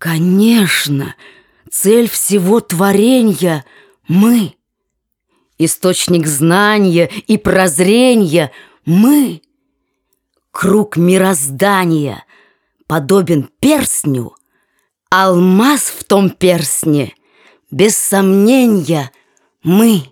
Конечно, цель всего творения — мы. Источник знания и прозрения — мы. Круг мироздания подобен перстню, Алмаз в том перстне, без сомнения, мы.